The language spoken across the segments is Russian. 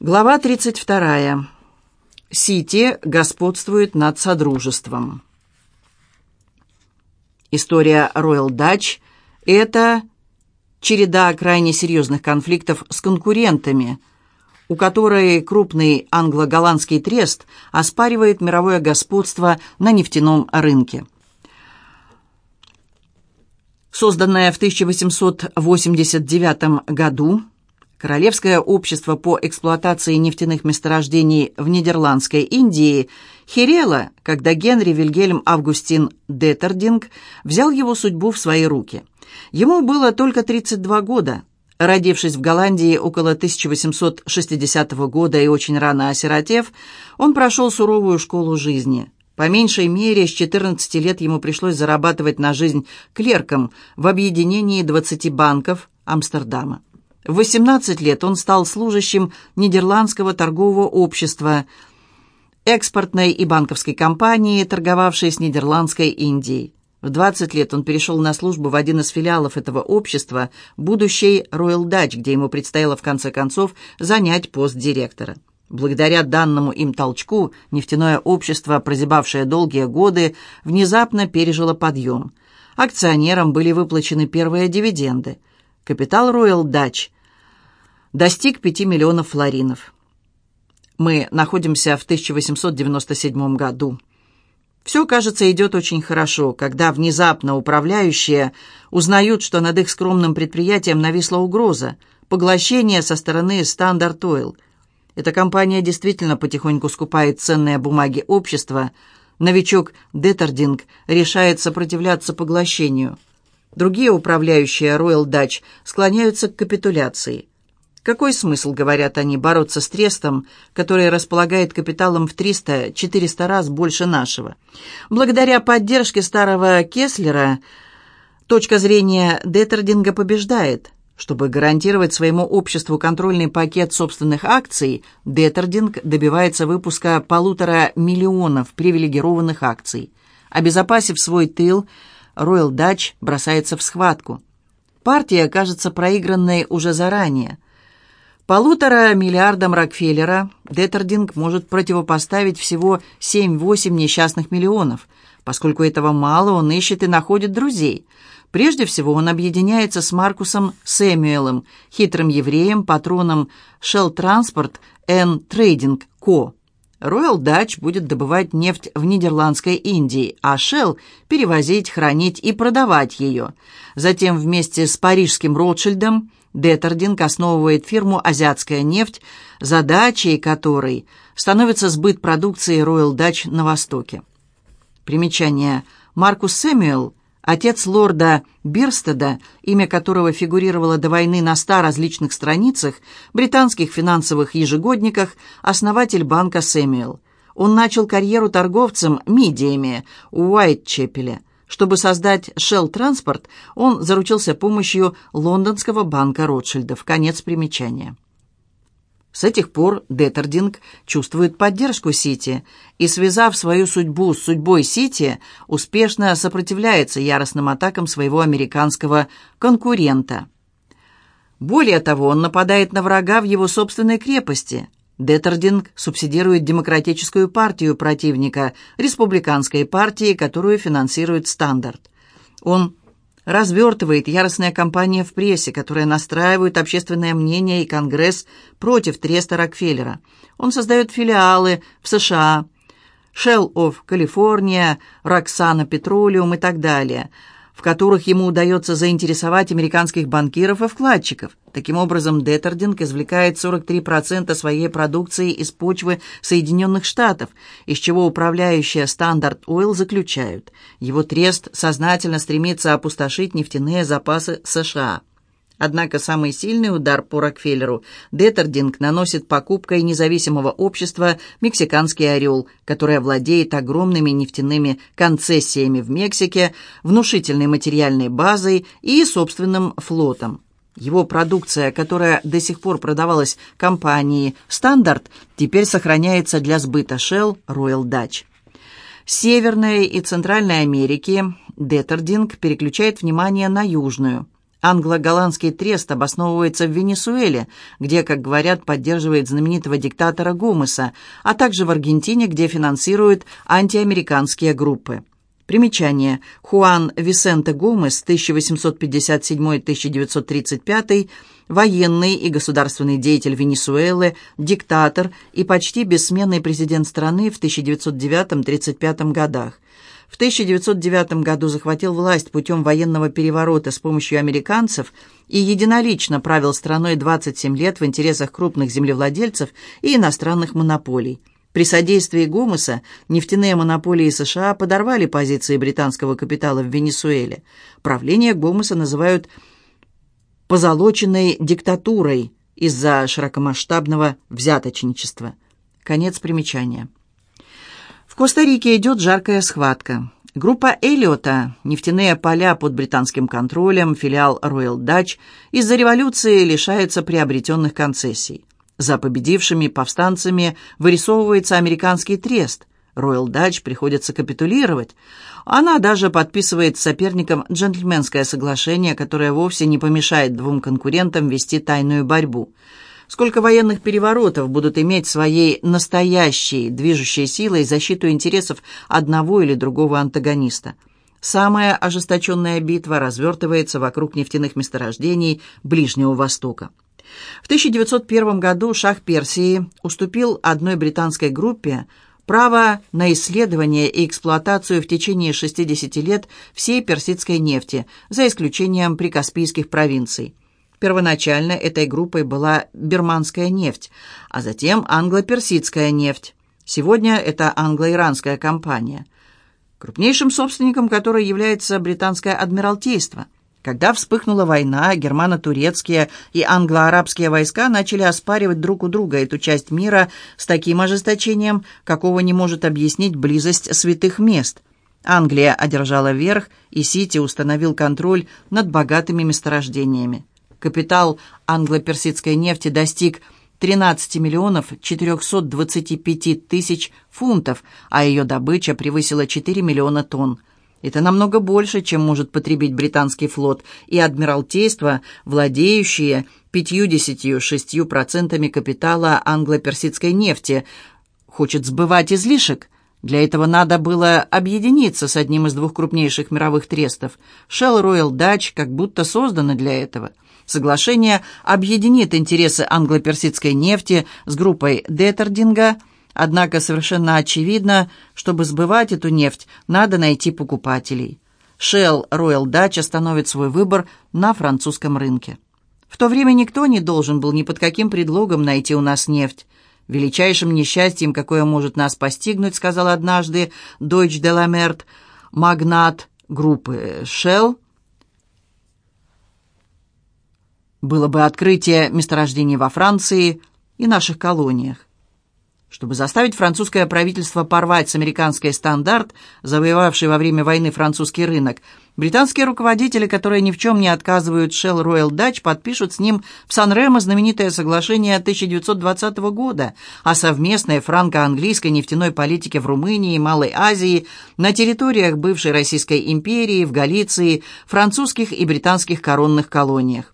Глава 32. Сити господствует над Содружеством. История Royal Dutch – это череда крайне серьезных конфликтов с конкурентами, у которой крупный англо-голландский трест оспаривает мировое господство на нефтяном рынке. Созданная в 1889 году, Королевское общество по эксплуатации нефтяных месторождений в Нидерландской Индии херело, когда Генри Вильгельм Августин Деттердинг взял его судьбу в свои руки. Ему было только 32 года. Родившись в Голландии около 1860 года и очень рано осиротев, он прошел суровую школу жизни. По меньшей мере, с 14 лет ему пришлось зарабатывать на жизнь клерком в объединении 20 банков Амстердама. В 18 лет он стал служащим Нидерландского торгового общества, экспортной и банковской компании, торговавшей с Нидерландской Индией. В 20 лет он перешел на службу в один из филиалов этого общества, будущей Royal Dutch, где ему предстояло в конце концов занять пост директора. Благодаря данному им толчку нефтяное общество, прозябавшее долгие годы, внезапно пережило подъем. Акционерам были выплачены первые дивиденды. Капитал Royal Dutch достиг 5 миллионов флоринов. Мы находимся в 1897 году. Все, кажется, идет очень хорошо, когда внезапно управляющие узнают, что над их скромным предприятием нависла угроза – поглощение со стороны Standard Oil. Эта компания действительно потихоньку скупает ценные бумаги общества. Новичок Деттердинг решает сопротивляться поглощению. Другие управляющие Royal Dutch склоняются к капитуляции – какой смысл, говорят они, бороться с трестом, который располагает капиталом в 300-400 раз больше нашего? Благодаря поддержке старого Кеслера точка зрения Деттердинга побеждает. Чтобы гарантировать своему обществу контрольный пакет собственных акций, Деттердинг добивается выпуска полутора миллионов привилегированных акций. Обезопасив свой тыл, Royal Dutch бросается в схватку. Партия кажется проигранной уже заранее. Полутора миллиардам Рокфеллера Деттердинг может противопоставить всего 7-8 несчастных миллионов. Поскольку этого мало, он ищет и находит друзей. Прежде всего он объединяется с Маркусом Сэмюэлем, хитрым евреем, патроном Shell Transport and Trading Co. Royal Dutch будет добывать нефть в Нидерландской Индии, а Shell перевозить, хранить и продавать ее. Затем вместе с парижским Ротшильдом Деттердинг основывает фирму «Азиатская нефть», задачей которой становится сбыт продукции Royal Dutch на Востоке. Примечание. Маркус Сэмюэл, отец лорда Бирстеда, имя которого фигурировало до войны на ста различных страницах, британских финансовых ежегодниках, основатель банка Сэмюэл. Он начал карьеру торговцем мидиями у Уайтчепеля – чтобы создать Shell Transport, он заручился помощью лондонского банка Ротшильдов. Конец примечания. С этих пор Деттердинг чувствует поддержку Сити и, связав свою судьбу с судьбой Сити, успешно сопротивляется яростным атакам своего американского конкурента. Более того, он нападает на врага в его собственной крепости – Деттердинг субсидирует демократическую партию противника, республиканской партии, которую финансирует Стандарт. Он развертывает яростная кампания в прессе, которая настраивает общественное мнение и Конгресс против Треста Рокфеллера. Он создает филиалы в США, Shell of California, Roxana Petroleum и так далее – в которых ему удается заинтересовать американских банкиров и вкладчиков. Таким образом, Деттердинг извлекает 43% своей продукции из почвы Соединенных Штатов, из чего управляющая Standard Oil заключают. Его трест сознательно стремится опустошить нефтяные запасы США. Однако самый сильный удар по Рокфеллеру Деттердинг наносит покупкой независимого общества «Мексиканский орел», которое владеет огромными нефтяными концессиями в Мексике, внушительной материальной базой и собственным флотом. Его продукция, которая до сих пор продавалась компании «Стандарт», теперь сохраняется для сбыта Shell Royal Dutch. Северной и Центральной Америки Деттердинг переключает внимание на Южную – Англо-голландский трест обосновывается в Венесуэле, где, как говорят, поддерживает знаменитого диктатора Гомеса, а также в Аргентине, где финансирует антиамериканские группы. Примечание. Хуан Висенте Гомес, 1857-1935, военный и государственный деятель Венесуэлы, диктатор и почти бессменный президент страны в 1909-1935 годах. В 1909 году захватил власть путем военного переворота с помощью американцев и единолично правил страной 27 лет в интересах крупных землевладельцев и иностранных монополий. При содействии Гомеса нефтяные монополии США подорвали позиции британского капитала в Венесуэле. Правление Гомеса называют «позолоченной диктатурой» из-за широкомасштабного взяточничества. Конец примечания. В Коста-Рике идет жаркая схватка. Группа Эллиота, нефтяные поля под британским контролем, филиал Royal Dutch, из-за революции лишается приобретенных концессий. За победившими повстанцами вырисовывается американский трест. Royal Dutch приходится капитулировать. Она даже подписывает с соперником джентльменское соглашение, которое вовсе не помешает двум конкурентам вести тайную борьбу – Сколько военных переворотов будут иметь своей настоящей движущей силой защиту интересов одного или другого антагониста. Самая ожесточенная битва развертывается вокруг нефтяных месторождений Ближнего Востока. В 1901 году шах Персии уступил одной британской группе право на исследование и эксплуатацию в течение 60 лет всей персидской нефти, за исключением прикаспийских провинций. Первоначально этой группой была бирманская нефть, а затем англо-персидская нефть. Сегодня это англо-иранская компания, крупнейшим собственником которой является британское адмиралтейство. Когда вспыхнула война, германо-турецкие и англо-арабские войска начали оспаривать друг у друга эту часть мира с таким ожесточением, какого не может объяснить близость святых мест. Англия одержала верх, и Сити установил контроль над богатыми месторождениями. Капитал англо-персидской нефти достиг 13 миллионов 425 тысяч фунтов, а ее добыча превысила 4 миллиона тонн. Это намного больше, чем может потребить британский флот и адмиралтейство, владеющие 56% капитала англо-персидской нефти, хочет сбывать излишек. Для этого надо было объединиться с одним из двух крупнейших мировых трестов. Shell Royal Dutch как будто создано для этого – Соглашение объединит интересы англо-персидской нефти с группой Деттердинга, однако совершенно очевидно, чтобы сбывать эту нефть, надо найти покупателей. Shell Royal Dutch остановит свой выбор на французском рынке. В то время никто не должен был ни под каким предлогом найти у нас нефть. «Величайшим несчастьем, какое может нас постигнуть», сказал однажды la Mert, магнат группы Shell – было бы открытие месторождений во Франции и наших колониях. Чтобы заставить французское правительство порвать с американской стандарт, завоевавший во время войны французский рынок, британские руководители, которые ни в чем не отказывают Shell Royal Dutch, подпишут с ним в Сан-Ремо знаменитое соглашение 1920 года о совместной франко-английской нефтяной политике в Румынии, Малой Азии, на территориях бывшей Российской империи, в Галиции, французских и британских коронных колониях.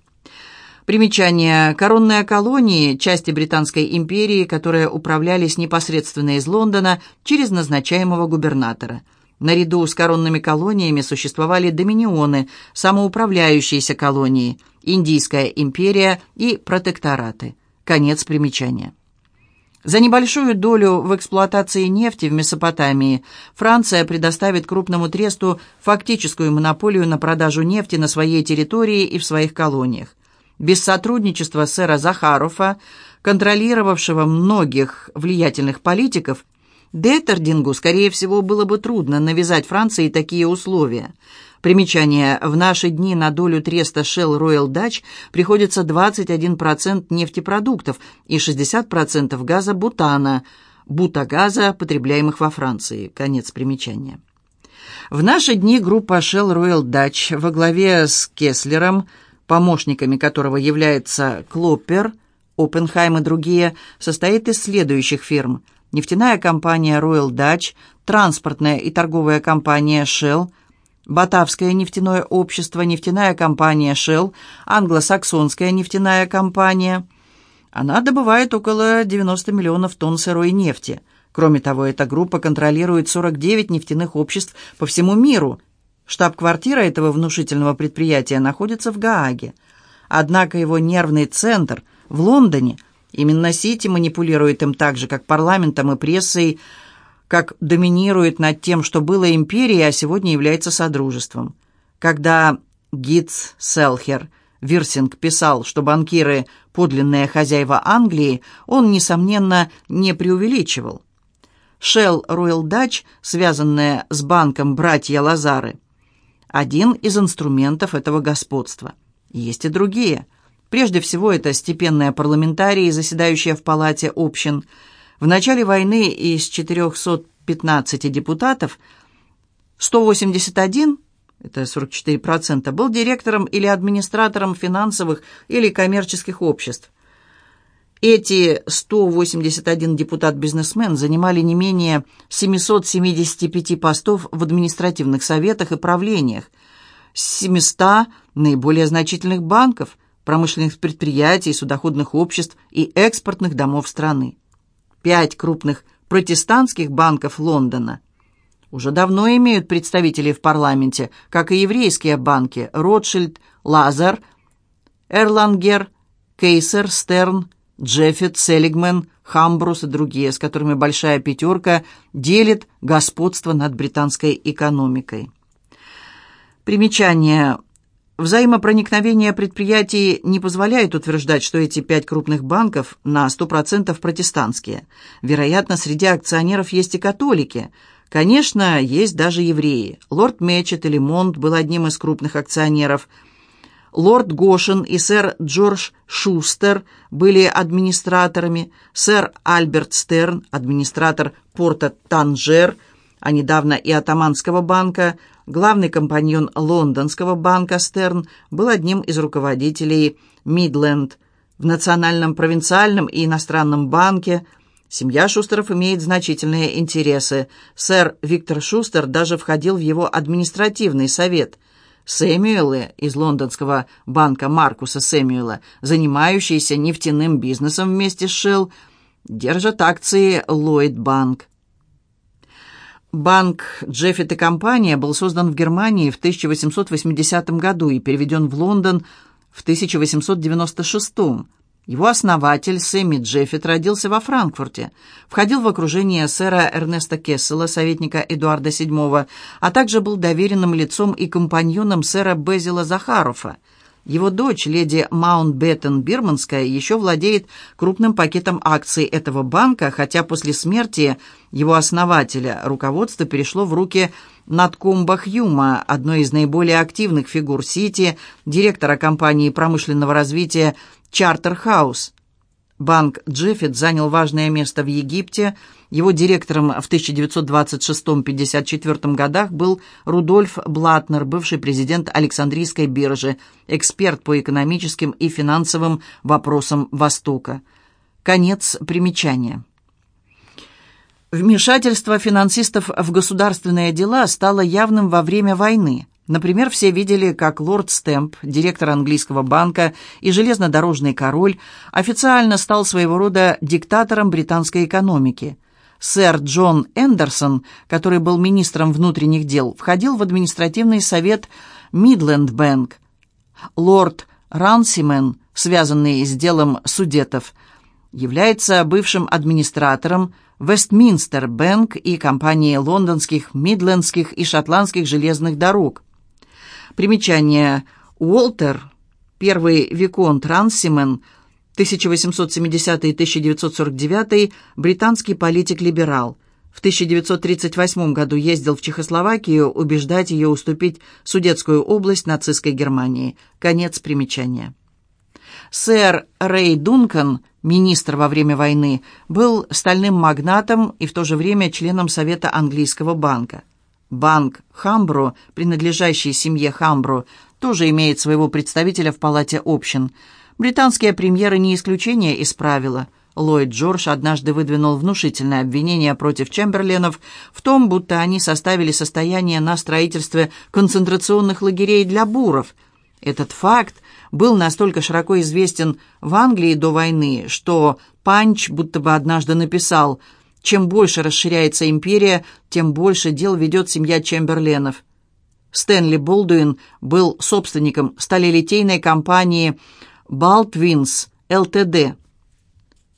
Примечание. Коронные колонии – части Британской империи, которые управлялись непосредственно из Лондона через назначаемого губернатора. Наряду с коронными колониями существовали доминионы, самоуправляющиеся колонии, Индийская империя и протектораты. Конец примечания. За небольшую долю в эксплуатации нефти в Месопотамии Франция предоставит крупному тресту фактическую монополию на продажу нефти на своей территории и в своих колониях. Без сотрудничества сэра Захарова, контролировавшего многих влиятельных политиков, Деттердингу, скорее всего, было бы трудно навязать Франции такие условия. Примечание. В наши дни на долю треста Shell Royal Dutch приходится 21% нефтепродуктов и 60% газа бутана, бутагаза, потребляемых во Франции. Конец примечания. В наши дни группа Shell Royal Dutch во главе с Кеслером – помощниками которого является Клоппер, Оппенхайм и другие, состоит из следующих фирм. Нефтяная компания Royal Dutch, транспортная и торговая компания Shell, Батавское нефтяное общество, нефтяная компания Shell, англосаксонская нефтяная компания. Она добывает около 90 миллионов тонн сырой нефти. Кроме того, эта группа контролирует 49 нефтяных обществ по всему миру. Штаб-квартира этого внушительного предприятия находится в Гааге. Однако его нервный центр в Лондоне. Именно Сити манипулирует им так же, как парламентом и прессой, как доминирует над тем, что было империей, а сегодня является содружеством. Когда Гитц Селхер Вирсинг писал, что банкиры – подлинные хозяева Англии, он, несомненно, не преувеличивал. Shell Royal Dutch, связанная с банком «Братья Лазары», один из инструментов этого господства. Есть и другие. Прежде всего, это степенные парламентарии, заседающие в палате общин – в начале войны из 415 депутатов 181, это 44%, был директором или администратором финансовых или коммерческих обществ. Эти 181 депутат-бизнесмен занимали не менее 775 постов в административных советах и правлениях, 700 наиболее значительных банков, промышленных предприятий, судоходных обществ и экспортных домов страны. Пять крупных протестантских банков Лондона уже давно имеют представителей в парламенте, как и еврейские банки Ротшильд, Лазар, Эрлангер, Кейсер, Стерн, Джеффит, Селигмен, Хамбрус и другие, с которыми большая пятерка делит господство над британской экономикой. Примечание. Взаимопроникновение предприятий не позволяет утверждать, что эти пять крупных банков на 100% протестантские. Вероятно, среди акционеров есть и католики. Конечно, есть даже евреи. Лорд Мечет или Монт был одним из крупных акционеров. Лорд Гошин и сэр Джордж Шустер были администраторами. Сэр Альберт Стерн, администратор порта Танжер, а недавно и Атаманского банка – Главный компаньон лондонского банка Стерн был одним из руководителей Мидленд. В Национальном провинциальном и иностранном банке семья Шустеров имеет значительные интересы. Сэр Виктор Шустер даже входил в его административный совет. Сэмюэлы из лондонского банка Маркуса Сэмюэла, занимающиеся нефтяным бизнесом вместе с Шелл, держат акции Lloyd Bank. Банк Джеффит и компания был создан в Германии в 1880 году и переведен в Лондон в 1896. Его основатель Сэмми Джеффит родился во Франкфурте, входил в окружение сэра Эрнеста Кессела, советника Эдуарда VII, а также был доверенным лицом и компаньоном сэра Безила Захарова – его дочь, леди Маунтбеттен Бирманская, еще владеет крупным пакетом акций этого банка, хотя после смерти его основателя руководство перешло в руки Наткомба Хьюма, одной из наиболее активных фигур Сити, директора компании промышленного развития Чартер Хаус. Банк Джеффит занял важное место в Египте. Его директором в 1926-54 годах был Рудольф Блатнер, бывший президент Александрийской биржи, эксперт по экономическим и финансовым вопросам Востока. Конец примечания. Вмешательство финансистов в государственные дела стало явным во время войны. Например, все видели, как лорд Стэмп, директор английского банка и железнодорожный король, официально стал своего рода диктатором британской экономики. Сэр Джон Эндерсон, который был министром внутренних дел, входил в административный совет Мидленд Бэнк. Лорд Рансимен, связанный с делом судетов, является бывшим администратором Вестминстер Бэнк и компании лондонских, мидлендских и шотландских железных дорог – Примечание. Уолтер, первый Виконт Рансимен, 1870-1949, британский политик-либерал. В 1938 году ездил в Чехословакию убеждать ее уступить Судетскую область нацистской Германии. Конец примечания. Сэр Рэй Дункан, министр во время войны, был стальным магнатом и в то же время членом Совета английского банка. Банк Хамбро, принадлежащий семье Хамбро, тоже имеет своего представителя в Палате общин. Британские премьеры не исключение из правила. Ллойд Джордж однажды выдвинул внушительное обвинение против Чемберленов в том, будто они составили состояние на строительстве концентрационных лагерей для буров. Этот факт был настолько широко известен в Англии до войны, что Панч будто бы однажды написал «Чем больше расширяется империя, тем больше дел ведет семья Чемберленов». Стэнли Болдуин был собственником сталелитейной компании «Балтвинс» ЛТД.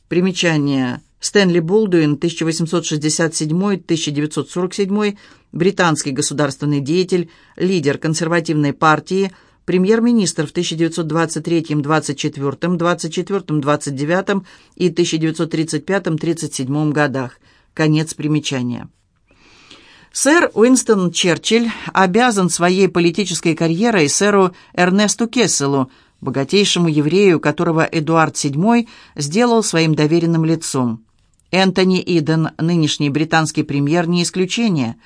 Примечание. Стэнли Болдуин, 1867-1947, британский государственный деятель, лидер консервативной партии, премьер-министр в 1923, 24, 24, 29 и 1935-37 годах. Конец примечания. Сэр Уинстон Черчилль обязан своей политической карьерой сэру Эрнесту Кесселу, богатейшему еврею, которого Эдуард VII сделал своим доверенным лицом. Энтони Иден, нынешний британский премьер, не исключение.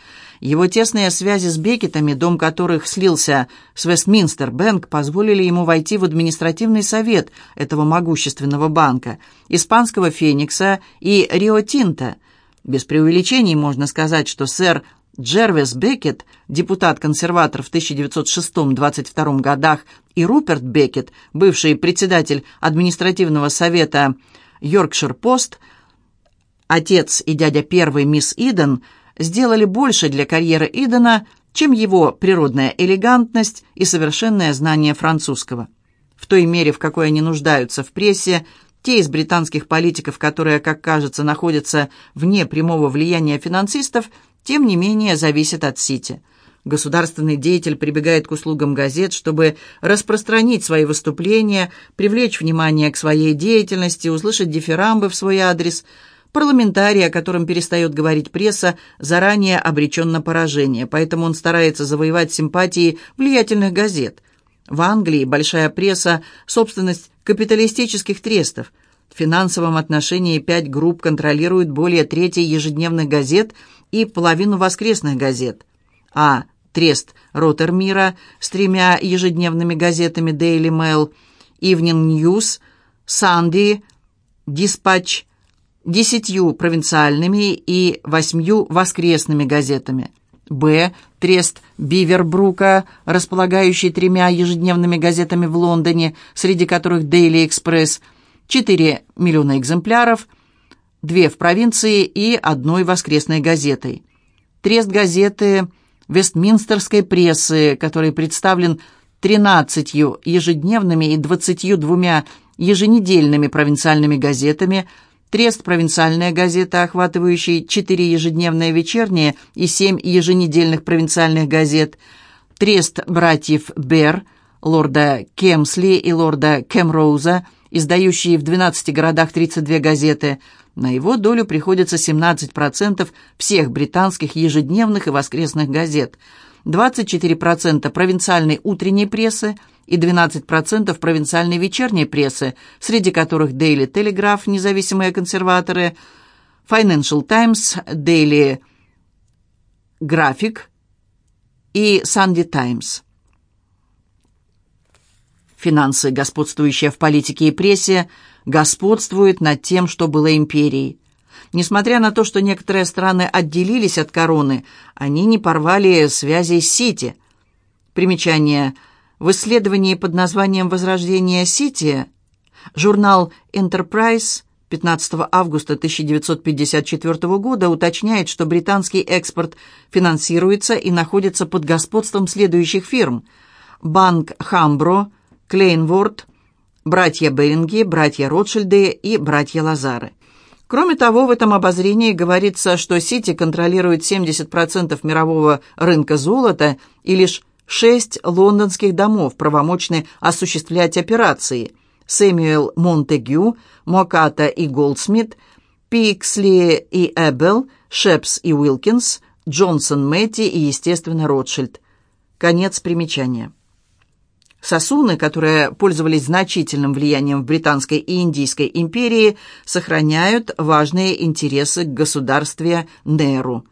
Его тесные связи с Бекетами, дом которых слился с Вестминстер-Бэнк, позволили ему войти в административный совет этого могущественного банка, испанского «Феникса» и «Рио Тинта». Без преувеличений можно сказать, что сэр Джервис Беккет, депутат-консерватор в 1906-22 годах, и Руперт Беккет, бывший председатель административного совета Йоркшир-Пост, отец и дядя первой мисс Иден, сделали больше для карьеры Идена, чем его природная элегантность и совершенное знание французского. В той мере, в какой они нуждаются в прессе, те из британских политиков, которые, как кажется, находятся вне прямого влияния финансистов – тем не менее зависит от Сити. Государственный деятель прибегает к услугам газет, чтобы распространить свои выступления, привлечь внимание к своей деятельности, услышать дифирамбы в свой адрес. Парламентарий, о котором перестает говорить пресса, заранее обречен на поражение, поэтому он старается завоевать симпатии влиятельных газет. В Англии большая пресса – собственность капиталистических трестов. В финансовом отношении пять групп контролируют более трети ежедневных газет – и половину воскресных газет, а Трест Ротермира с тремя ежедневными газетами Daily Mail, Evening News, Sunday, Dispatch, десятью провинциальными и восьмью воскресными газетами. Б. Трест Бивербрука, располагающий тремя ежедневными газетами в Лондоне, среди которых Daily Express, 4 миллиона экземпляров, две в провинции и одной воскресной газетой. Трест газеты Вестминстерской прессы, который представлен 13 ежедневными и 22 еженедельными провинциальными газетами, Трест «Провинциальная газета», охватывающий 4 ежедневные вечерние и 7 еженедельных провинциальных газет, Трест братьев Бер, лорда Кемсли и лорда Кемроуза, издающие в 12 городах 32 газеты – на его долю приходится 17% всех британских ежедневных и воскресных газет, 24% провинциальной утренней прессы и 12% провинциальной вечерней прессы, среди которых Daily Telegraph, независимые консерваторы, Financial Times, Daily Graphic и Sunday Times. Финансы, господствующие в политике и прессе, господствует над тем, что было империей. Несмотря на то, что некоторые страны отделились от короны, они не порвали связи с Сити. Примечание. В исследовании под названием «Возрождение Сити» журнал Enterprise 15 августа 1954 года уточняет, что британский экспорт финансируется и находится под господством следующих фирм – Банк Хамбро, Клейнворт, братья Беринги, братья Ротшильды и братья Лазары. Кроме того, в этом обозрении говорится, что Сити контролирует 70% мирового рынка золота и лишь шесть лондонских домов правомочны осуществлять операции. Сэмюэл Монтегю, Мокатта и Голдсмит, Пиксли и Эббел, Шепс и Уилкинс, Джонсон Мэтти и, естественно, Ротшильд. Конец примечания. Сосуны, которые пользовались значительным влиянием в Британской и Индийской империи, сохраняют важные интересы к государстве Неру.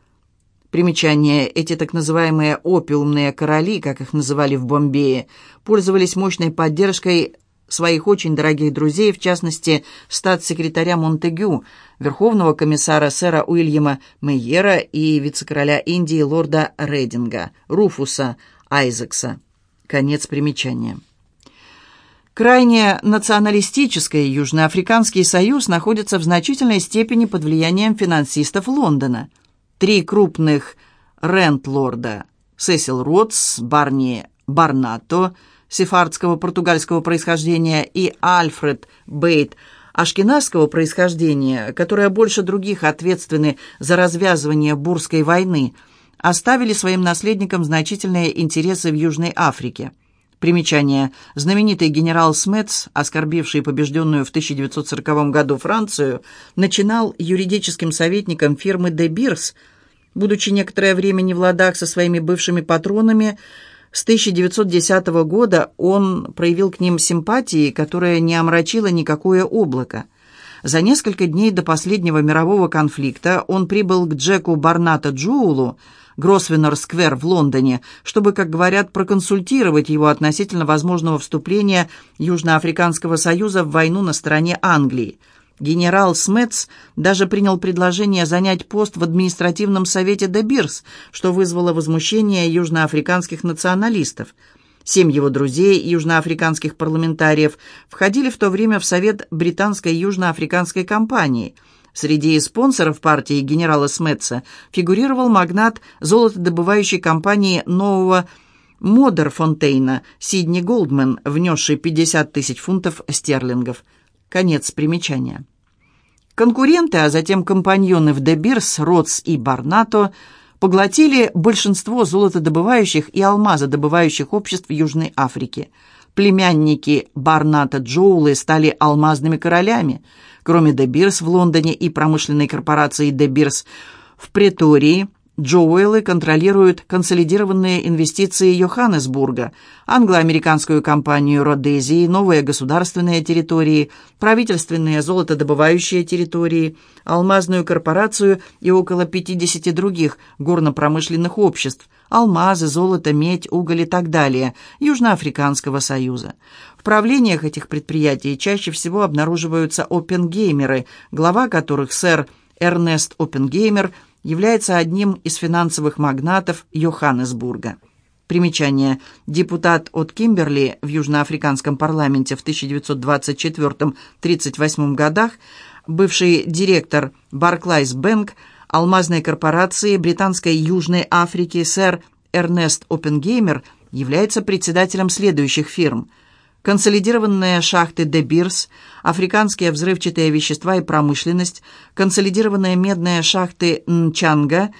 Примечание. Эти так называемые «опиумные короли», как их называли в Бомбее, пользовались мощной поддержкой своих очень дорогих друзей, в частности, статс-секретаря Монтегю, верховного комиссара сэра Уильяма Мейера и вице-короля Индии лорда Рейдинга, Руфуса Айзекса. Конец примечания. Крайне националистический Южноафриканский союз находится в значительной степени под влиянием финансистов Лондона. Три крупных рент-лорда – Сесил Ротс, Барни Барнато, сефардского португальского происхождения, и Альфред Бейт – ашкеназского происхождения, которые больше других ответственны за развязывание Бурской войны, оставили своим наследникам значительные интересы в Южной Африке – Примечание. Знаменитый генерал Смитс, оскорбивший побежденную в 1940 году Францию, начинал юридическим советником фирмы «Де Бирс», будучи некоторое время не в ладах со своими бывшими патронами, с 1910 года он проявил к ним симпатии, которая не омрачила никакое облако. За несколько дней до последнего мирового конфликта он прибыл к Джеку Барната Джоулу, Гросвеннер-сквер в Лондоне, чтобы, как говорят, проконсультировать его относительно возможного вступления Южноафриканского союза в войну на стороне Англии. Генерал Смитс даже принял предложение занять пост в административном совете Дебирс, что вызвало возмущение южноафриканских националистов. Семь его друзей, южноафриканских парламентариев, входили в то время в совет британской южноафриканской компании – Среди спонсоров партии генерала Сметца фигурировал магнат золотодобывающей компании нового Модерфонтейна Сидни Голдман, внесший 50 тысяч фунтов стерлингов. Конец примечания. Конкуренты, а затем компаньоны в Дебирс, Ротс и Барнато поглотили большинство золотодобывающих и алмазодобывающих обществ Южной Африки. Племянники Барната Джоулы стали алмазными королями – Кроме Beers в Лондоне и промышленной корпорации Beers в Претории, Джоуэллы контролируют консолидированные инвестиции Йоханнесбурга, англо-американскую компанию Родезии, новые государственные территории, правительственные золотодобывающие территории, алмазную корпорацию и около 50 других горно-промышленных обществ, алмазы, золото, медь, уголь и так далее, Южноафриканского союза. В правлениях этих предприятий чаще всего обнаруживаются опенгеймеры, глава которых сэр Эрнест Опенгеймер – является одним из финансовых магнатов Йоханнесбурга. Примечание. Депутат от Кимберли в южноафриканском парламенте в 1924-38 годах, бывший директор Барклайс Бэнк, алмазной корпорации Британской Южной Африки сэр Эрнест Опенгеймер является председателем следующих фирм – консолидированные шахты Де Бирс, африканские взрывчатые вещества и промышленность, консолидированные медные шахты Нчанга,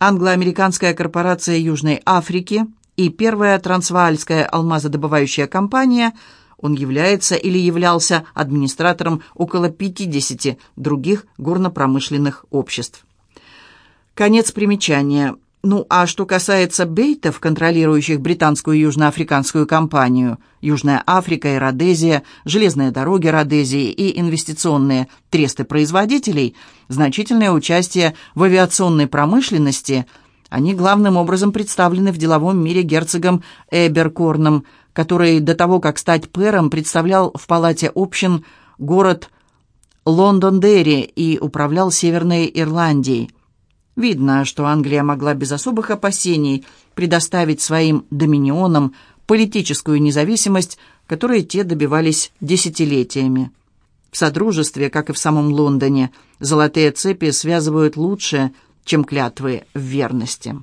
англо-американская корпорация Южной Африки и первая трансваальская алмазодобывающая компания, он является или являлся администратором около 50 других горно-промышленных обществ. Конец примечания. Ну, а что касается бейтов, контролирующих британскую южноафриканскую компанию, Южная Африка и Родезия, железные дороги Родезии и инвестиционные тресты производителей, значительное участие в авиационной промышленности, они главным образом представлены в деловом мире герцогом Эберкорном, который до того, как стать пэром, представлял в палате общин город Лондон-Дерри и управлял Северной Ирландией. Видно, что Англия могла без особых опасений предоставить своим доминионам политическую независимость, которой те добивались десятилетиями. В Содружестве, как и в самом Лондоне, золотые цепи связывают лучше, чем клятвы в верности.